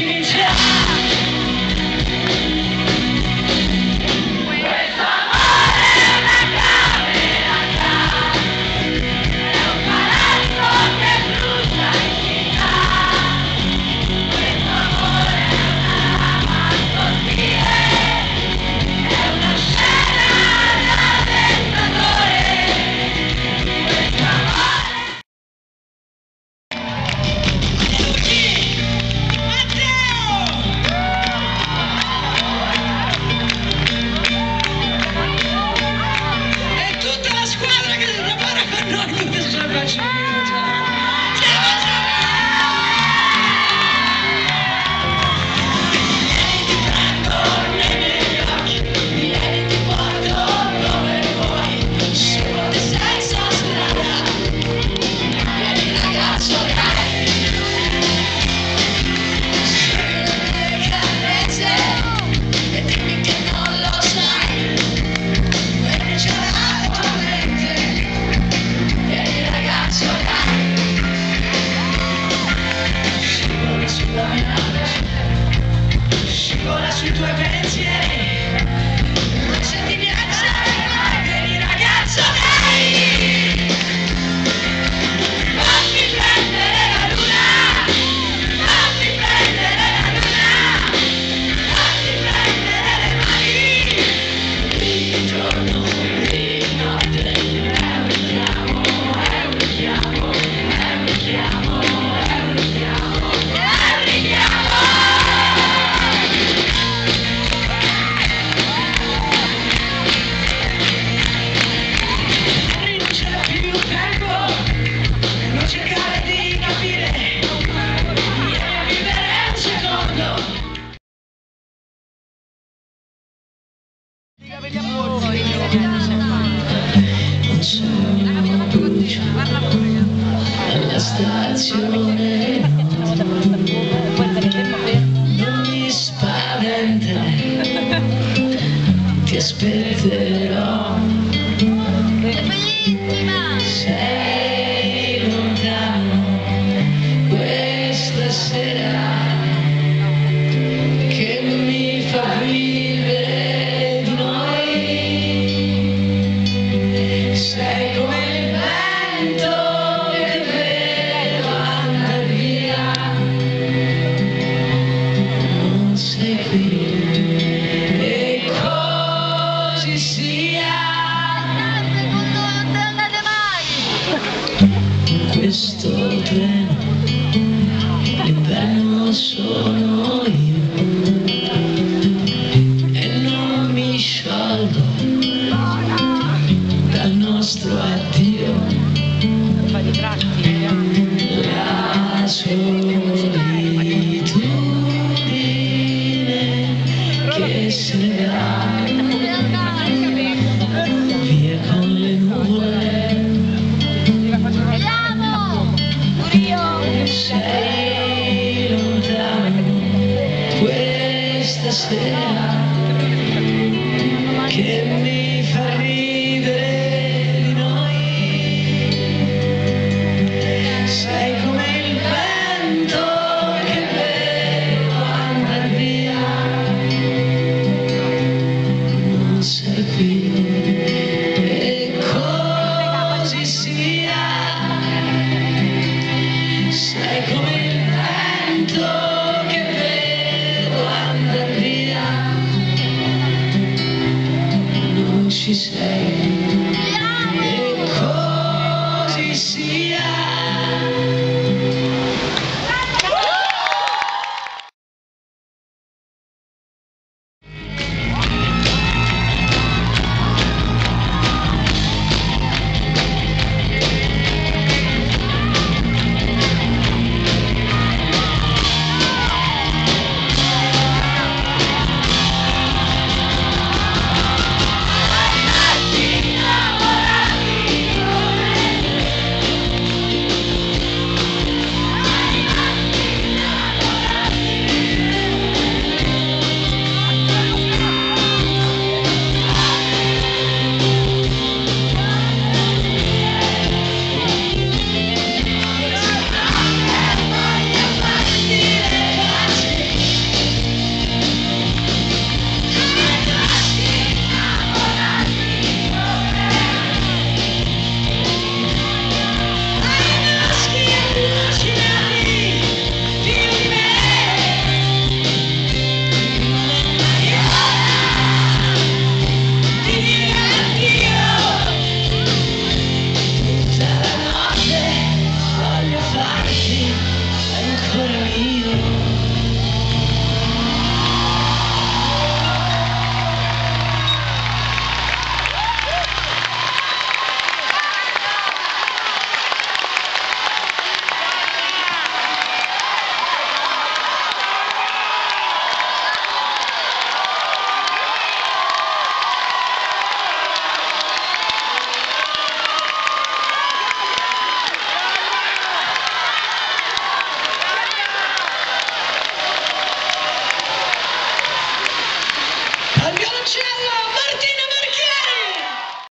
Keep Christmas. i tuoi pensieri Ma se ti piace vieni ragazzo dai Fammi prendere la luna Fammi prendere la luna Fammi prendere le mani Di giorno, di notte E un chiamo, e un chiamo, e un chiamo stazione non mi spaventa ti aspetterò. E così sia. Non andate mai. Questo treno. Yeah. she said.